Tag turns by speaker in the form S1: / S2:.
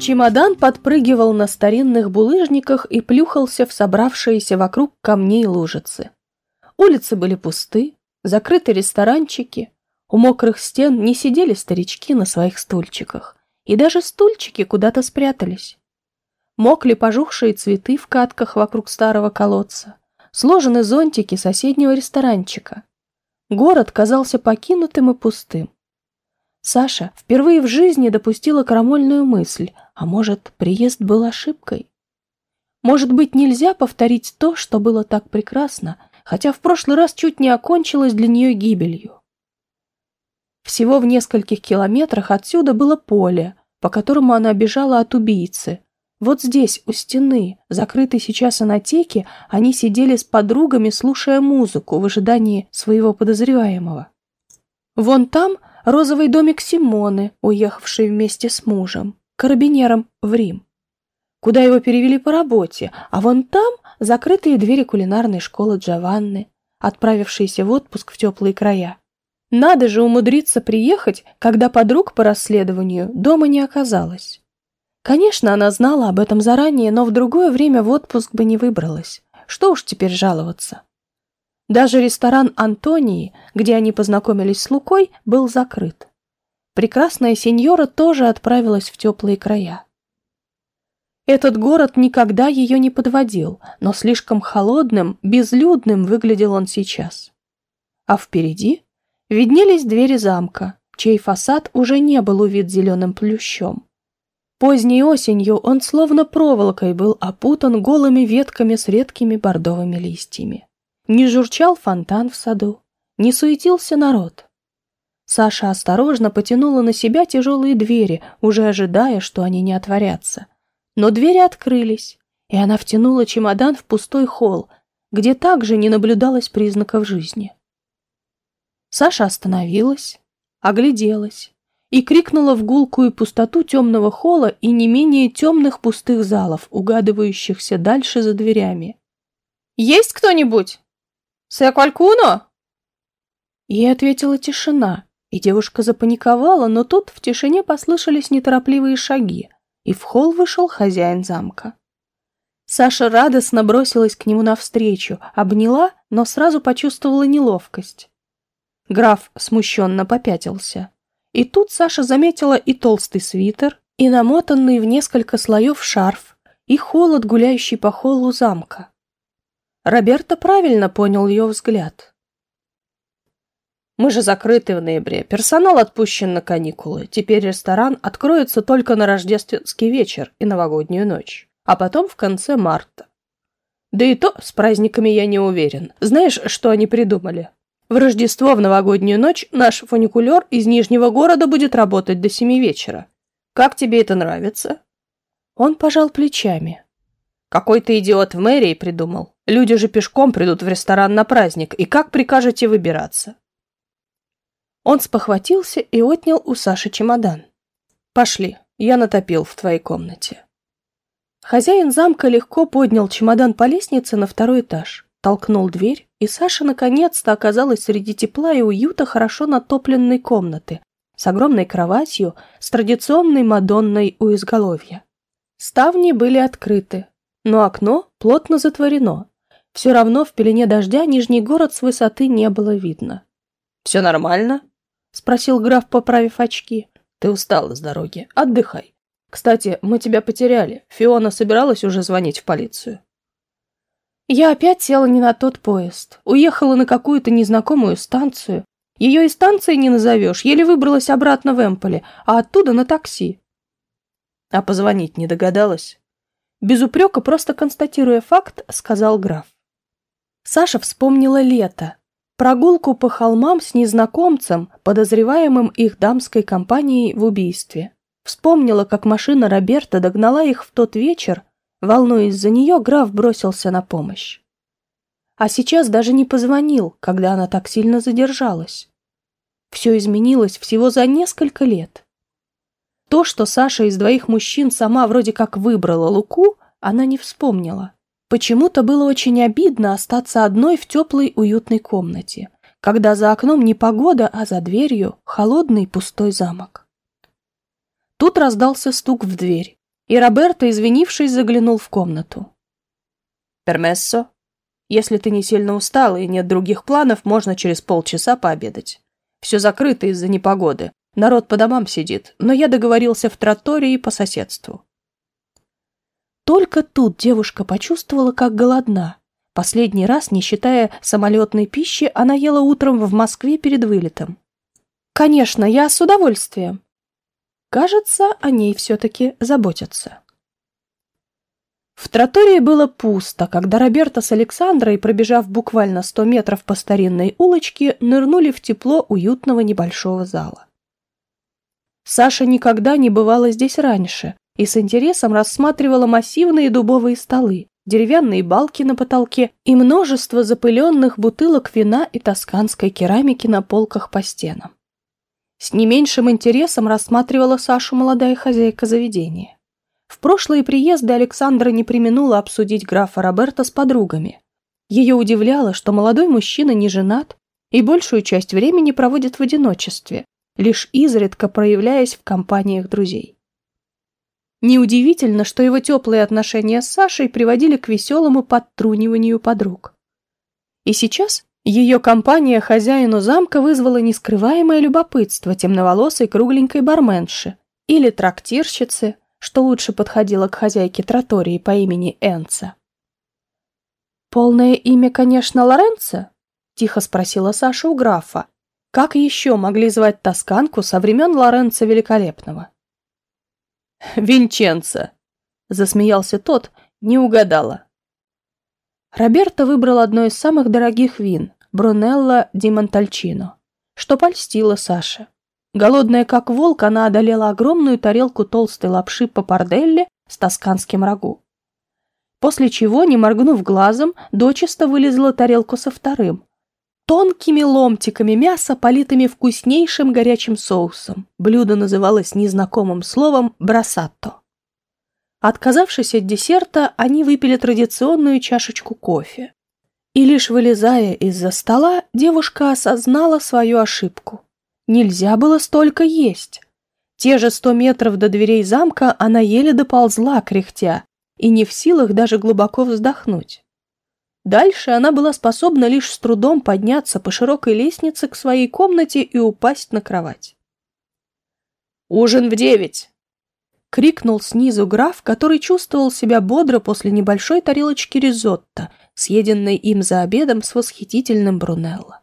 S1: Чемодан подпрыгивал на старинных булыжниках и плюхался в собравшиеся вокруг камней лужицы. Улицы были пусты, закрыты ресторанчики, у мокрых стен не сидели старички на своих стульчиках, и даже стульчики куда-то спрятались. Мокли пожухшие цветы в катках вокруг старого колодца, сложены зонтики соседнего ресторанчика. Город казался покинутым и пустым. Саша впервые в жизни допустила крамольную мысль, а может, приезд был ошибкой? Может быть, нельзя повторить то, что было так прекрасно, хотя в прошлый раз чуть не окончилось для нее гибелью. Всего в нескольких километрах отсюда было поле, по которому она бежала от убийцы. Вот здесь, у стены, закрытой сейчас анатеки, они сидели с подругами, слушая музыку в ожидании своего подозреваемого. Вон там розовый домик Симоны, уехавший вместе с мужем, карабинером в Рим, куда его перевели по работе, а вон там закрытые двери кулинарной школы Джованны, отправившиеся в отпуск в теплые края. Надо же умудриться приехать, когда подруг по расследованию дома не оказалось. Конечно, она знала об этом заранее, но в другое время в отпуск бы не выбралась. Что уж теперь жаловаться. Даже ресторан Антонии, где они познакомились с Лукой, был закрыт. Прекрасная сеньора тоже отправилась в теплые края. Этот город никогда ее не подводил, но слишком холодным, безлюдным выглядел он сейчас. А впереди виднелись двери замка, чей фасад уже не был увид зеленым плющом. Поздней осенью он словно проволокой был опутан голыми ветками с редкими бордовыми листьями. Не журчал фонтан в саду, не суетился народ. Саша осторожно потянула на себя тяжелые двери, уже ожидая, что они не отворятся. Но двери открылись, и она втянула чемодан в пустой холл, где также не наблюдалось признаков жизни. Саша остановилась, огляделась и крикнула в гулкую пустоту темного холла и не менее темных пустых залов, угадывающихся дальше за дверями. «Есть кто-нибудь?» «Се qualcuno?» Ей ответила тишина, и девушка запаниковала, но тут в тишине послышались неторопливые шаги, и в холл вышел хозяин замка. Саша радостно бросилась к нему навстречу, обняла, но сразу почувствовала неловкость. Граф смущенно попятился. И тут Саша заметила и толстый свитер, и намотанный в несколько слоев шарф, и холод, гуляющий по холлу замка. Роберто правильно понял ее взгляд. «Мы же закрыты в ноябре. Персонал отпущен на каникулы. Теперь ресторан откроется только на рождественский вечер и новогоднюю ночь, а потом в конце марта. Да и то с праздниками я не уверен. Знаешь, что они придумали? В Рождество в новогоднюю ночь наш фуникулер из Нижнего города будет работать до семи вечера. Как тебе это нравится?» Он пожал плечами. «Какой-то идиот в мэрии придумал. Люди же пешком придут в ресторан на праздник, и как прикажете выбираться? Он спохватился и отнял у Саши чемодан. Пошли, я натопил в твоей комнате. Хозяин замка легко поднял чемодан по лестнице на второй этаж, толкнул дверь, и Саша наконец-то оказалась среди тепла и уюта хорошо натопленной комнаты с огромной кроватью, с традиционной Мадонной у изголовья. Ставни были открыты, но окно плотно затворено, все равно в пелене дождя Нижний город с высоты не было видно. «Все нормально?» — спросил граф, поправив очки. «Ты устала с дороги. Отдыхай. Кстати, мы тебя потеряли. Фиона собиралась уже звонить в полицию». Я опять села не на тот поезд. Уехала на какую-то незнакомую станцию. Ее и станцией не назовешь. Еле выбралась обратно в Эмполе, а оттуда на такси. А позвонить не догадалась? Без упрека, просто констатируя факт, сказал граф. Саша вспомнила лето, прогулку по холмам с незнакомцем, подозреваемым их дамской компанией в убийстве. Вспомнила, как машина Роберта догнала их в тот вечер, волнуясь за нее, граф бросился на помощь. А сейчас даже не позвонил, когда она так сильно задержалась. Все изменилось всего за несколько лет. То, что Саша из двоих мужчин сама вроде как выбрала Луку, она не вспомнила. Почему-то было очень обидно остаться одной в теплой уютной комнате, когда за окном не погода, а за дверью холодный пустой замок. Тут раздался стук в дверь, и Роберто, извинившись, заглянул в комнату. «Пермессо, если ты не сильно устала и нет других планов, можно через полчаса пообедать. Все закрыто из-за непогоды. Народ по домам сидит, но я договорился в тротории по соседству. Только тут девушка почувствовала, как голодна. Последний раз, не считая самолетной пищи, она ела утром в Москве перед вылетом. «Конечно, я с удовольствием». Кажется, о ней все-таки заботятся. В тротории было пусто, когда Роберта с Александрой, пробежав буквально сто метров по старинной улочке, нырнули в тепло уютного небольшого зала. Саша никогда не бывала здесь раньше и с интересом рассматривала массивные дубовые столы, деревянные балки на потолке и множество запыленных бутылок вина и тосканской керамики на полках по стенам. С не меньшим интересом рассматривала Сашу молодая хозяйка заведения. В прошлые приезды Александра не применула обсудить графа Роберта с подругами. Ее удивляло, что молодой мужчина не женат и большую часть времени проводит в одиночестве, лишь изредка проявляясь в компаниях друзей. Неудивительно, что его теплые отношения с Сашей приводили к веселому подтруниванию подруг. И сейчас ее компания хозяину замка вызвала нескрываемое любопытство темноволосой кругленькой барменши или трактирщицы, что лучше подходило к хозяйке тротории по имени Энца. «Полное имя, конечно, Лоренцо?» — тихо спросила Саша у графа. «Как еще могли звать тосканку со времен Лоренцо Великолепного?» «Винченцо!» — засмеялся тот, не угадала. Роберто выбрал одно из самых дорогих вин — Брунелло ди Монтальчино, что польстило Саше. Голодная как волк, она одолела огромную тарелку толстой лапши по парделле с тосканским рагу. После чего, не моргнув глазом, дочисто вылезла тарелку со вторым. Тонкими ломтиками мяса, политыми вкуснейшим горячим соусом. Блюдо называлось незнакомым словом «брасатто». Отказавшись от десерта, они выпили традиционную чашечку кофе. И лишь вылезая из-за стола, девушка осознала свою ошибку. Нельзя было столько есть. Те же сто метров до дверей замка она еле доползла, кряхтя, и не в силах даже глубоко вздохнуть. Дальше она была способна лишь с трудом подняться по широкой лестнице к своей комнате и упасть на кровать. «Ужин в девять!» — крикнул снизу граф, который чувствовал себя бодро после небольшой тарелочки ризотто, съеденной им за обедом с восхитительным Брунелло.